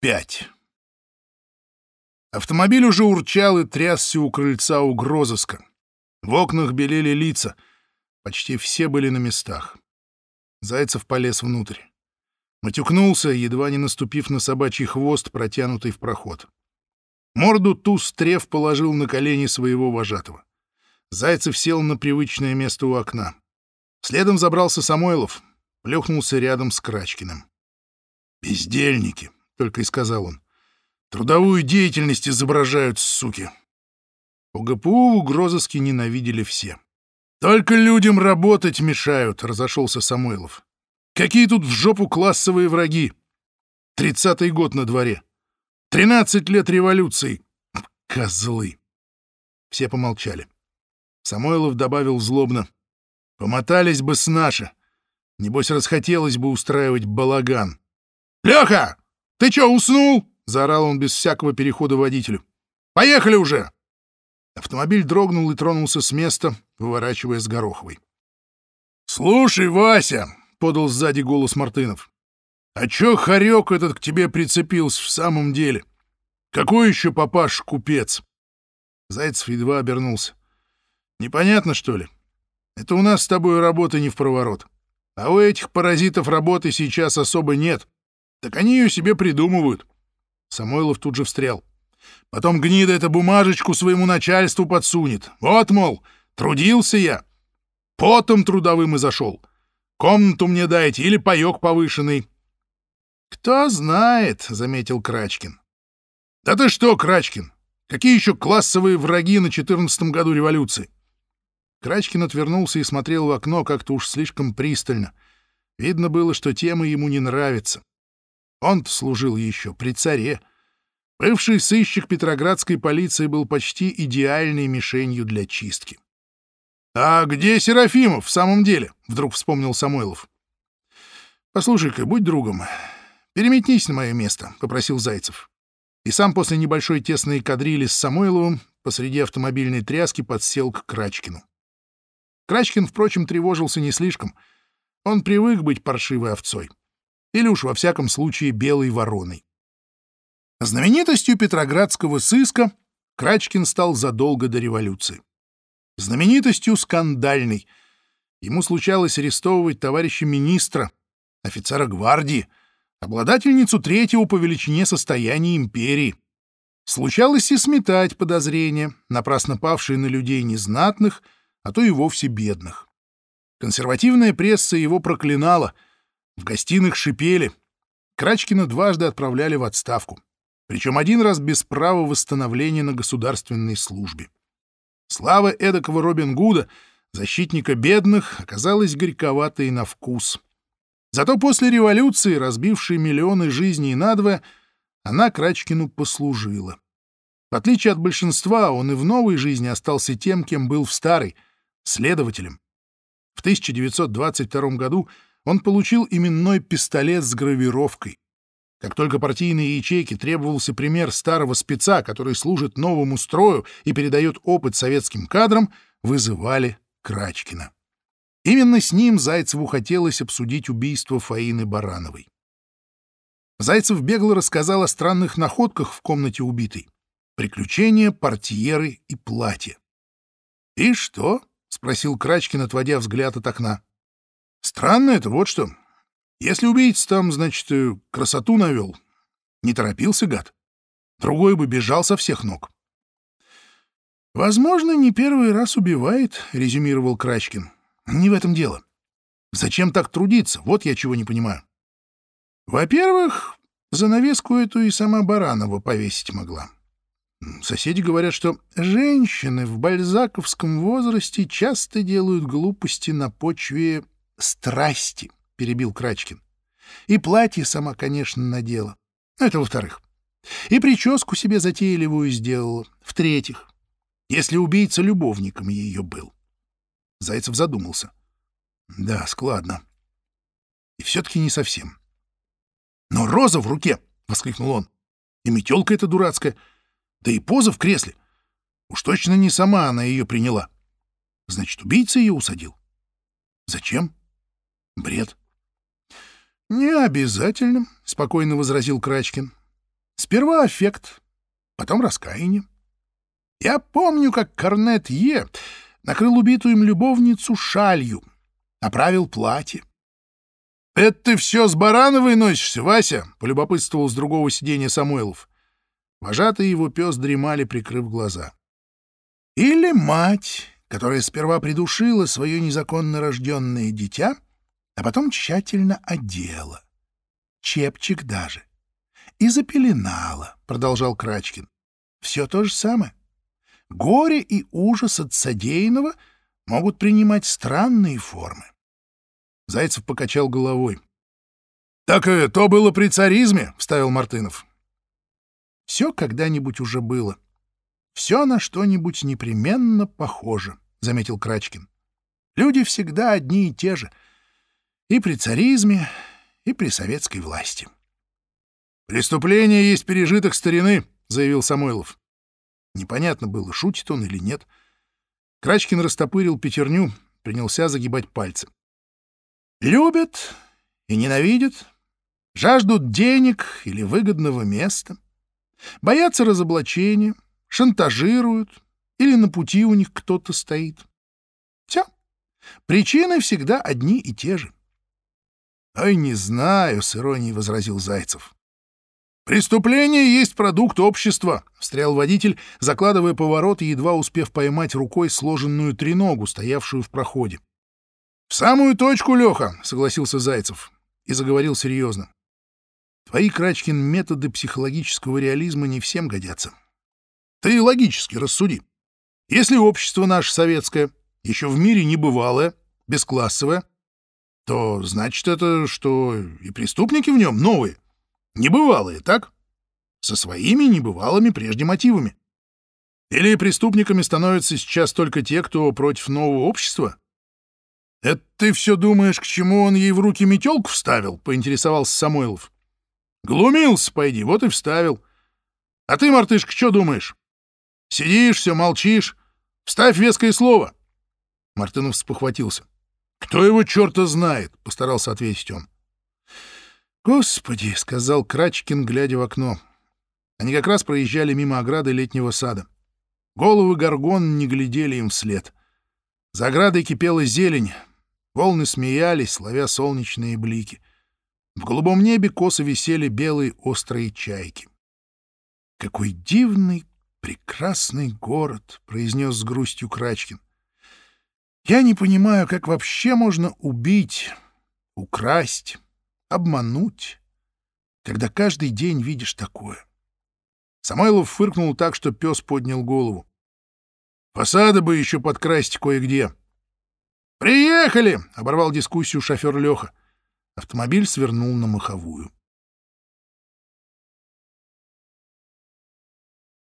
Пять. Автомобиль уже урчал и трясся у крыльца угрозыска. В окнах белели лица. Почти все были на местах. Зайцев полез внутрь. Матюкнулся, едва не наступив на собачий хвост, протянутый в проход. Морду туз трев положил на колени своего вожатого. Зайцев сел на привычное место у окна. Следом забрался Самойлов, плюхнулся рядом с Крачкиным. «Бездельники», — только и сказал он. «Трудовую деятельность изображают, суки». У ГПУ в угрозыске ненавидели все. «Только людям работать мешают», — разошелся Самойлов. «Какие тут в жопу классовые враги? Тридцатый год на дворе. Тринадцать лет революции. Козлы!» Все помолчали. Самойлов добавил злобно. «Помотались бы с наши. Небось, расхотелось бы устраивать балаган. «Леха, ты чё, уснул?» — заорал он без всякого перехода водителю. «Поехали уже!» Автомобиль дрогнул и тронулся с места, выворачивая с Гороховой. «Слушай, Вася!» — подал сзади голос Мартынов. «А чё хорек этот к тебе прицепился в самом деле? Какой еще папаш-купец?» Зайцев едва обернулся. «Непонятно, что ли? Это у нас с тобой работа не в проворот. А у этих паразитов работы сейчас особо нет. Так они ее себе придумывают. Самойлов тут же встрял. Потом гнида эту бумажечку своему начальству подсунет. Вот, мол, трудился я. Потом трудовым и зашел. Комнату мне дайте или паек повышенный. — Кто знает, — заметил Крачкин. — Да ты что, Крачкин? Какие еще классовые враги на четырнадцатом году революции? Крачкин отвернулся и смотрел в окно как-то уж слишком пристально. Видно было, что тема ему не нравится. Он-то служил еще при царе. Бывший сыщик Петроградской полиции был почти идеальной мишенью для чистки. «А где Серафимов в самом деле?» — вдруг вспомнил Самойлов. «Послушай-ка, будь другом. Переметнись на мое место», — попросил Зайцев. И сам после небольшой тесной кадрили с Самойловым посреди автомобильной тряски подсел к Крачкину. Крачкин, впрочем, тревожился не слишком. Он привык быть паршивой овцой. Или уж во всяком случае белой вороной. Знаменитостью петроградского сыска Крачкин стал задолго до революции. Знаменитостью скандальной. Ему случалось арестовывать товарища министра, офицера гвардии, обладательницу третьего по величине состояния империи. Случалось и сметать подозрения, напрасно павшие на людей незнатных — а то и вовсе бедных. Консервативная пресса его проклинала, в гостиных шипели. Крачкина дважды отправляли в отставку, причем один раз без права восстановления на государственной службе. Слава эдакого Робин Гуда, защитника бедных, оказалась горьковатой на вкус. Зато после революции, разбившей миллионы жизней надвое, она Крачкину послужила. В отличие от большинства, он и в новой жизни остался тем, кем был в старой — следователем. В 1922 году он получил именной пистолет с гравировкой. Как только партийные ячейки требовался пример старого спеца, который служит новому строю и передает опыт советским кадрам, вызывали Крачкина. Именно с ним Зайцеву хотелось обсудить убийство Фаины Барановой. Зайцев бегло рассказал о странных находках в комнате убитой. Приключения, портьеры и платье. «И что?» — спросил Крачкин, отводя взгляд от окна. «Странно это, вот что. Если убийца там, значит, э, красоту навел, не торопился гад. Другой бы бежал со всех ног». «Возможно, не первый раз убивает», — резюмировал Крачкин. «Не в этом дело. Зачем так трудиться? Вот я чего не понимаю. Во-первых, занавеску эту и сама Баранова повесить могла. Соседи говорят, что женщины в бальзаковском возрасте часто делают глупости на почве страсти, — перебил Крачкин. И платье сама, конечно, надела. Это во-вторых. И прическу себе затейливую сделала. В-третьих, если убийца любовником ее был. Зайцев задумался. Да, складно. И все-таки не совсем. Но роза в руке! — воскликнул он. И метелка эта дурацкая — да и поза в кресле. Уж точно не сама она ее приняла. Значит, убийца ее усадил. Зачем? Бред. «Не обязательно», — спокойно возразил Крачкин. Сперва аффект, потом раскаяние. Я помню, как Корнет Е накрыл убитую им любовницу шалью, оправил платье. — Это ты все с Барановой носишься, Вася? — полюбопытствовал с другого сиденья Самойлов. Вожатый его пес дремали, прикрыв глаза. — Или мать, которая сперва придушила свое незаконно рожденное дитя, а потом тщательно одела. Чепчик даже. И запеленала, — продолжал Крачкин. Все то же самое. Горе и ужас от содеянного могут принимать странные формы. Зайцев покачал головой. — Так и то было при царизме, — вставил Мартынов. — Все когда-нибудь уже было. Все на что-нибудь непременно похоже, — заметил Крачкин. Люди всегда одни и те же. И при царизме, и при советской власти. — Преступление есть пережиток старины, — заявил Самойлов. Непонятно было, шутит он или нет. Крачкин растопырил пятерню, принялся загибать пальцы. Любят и ненавидят, жаждут денег или выгодного места, боятся разоблачения, шантажируют или на пути у них кто-то стоит. Все. Причины всегда одни и те же. — Ой, не знаю, — с иронией возразил Зайцев. — Преступление есть продукт общества, — встрял водитель, закладывая поворот и едва успев поймать рукой сложенную треногу, стоявшую в проходе. — В самую точку, Леха, — согласился Зайцев и заговорил серьезно. — Твои, Крачкин, методы психологического реализма не всем годятся. Ты логически рассуди. Если общество наше советское, еще в мире небывалое, бесклассовое, то значит это, что и преступники в нем новые, небывалые, так? Со своими небывалыми прежде мотивами. Или преступниками становятся сейчас только те, кто против нового общества? — Это ты все думаешь, к чему он ей в руки метелку вставил? — поинтересовался Самойлов. — Глумился, пойди, вот и вставил. А ты, мартышка, что думаешь? Сидишь, все молчишь. Вставь веское слово. Мартынов спохватился. — Кто его черта знает? — постарался ответить он. — Господи, — сказал Крачкин, глядя в окно. Они как раз проезжали мимо ограды летнего сада. Головы горгон не глядели им вслед. За оградой кипела зелень, Волны смеялись, ловя солнечные блики. В голубом небе косо висели белые острые чайки. «Какой дивный, прекрасный город!» — произнес с грустью Крачкин. «Я не понимаю, как вообще можно убить, украсть, обмануть, когда каждый день видишь такое». Самойлов фыркнул так, что пес поднял голову. «Фасады бы еще подкрасить кое-где. «Приехали!» — оборвал дискуссию шофер Леха. Автомобиль свернул на маховую.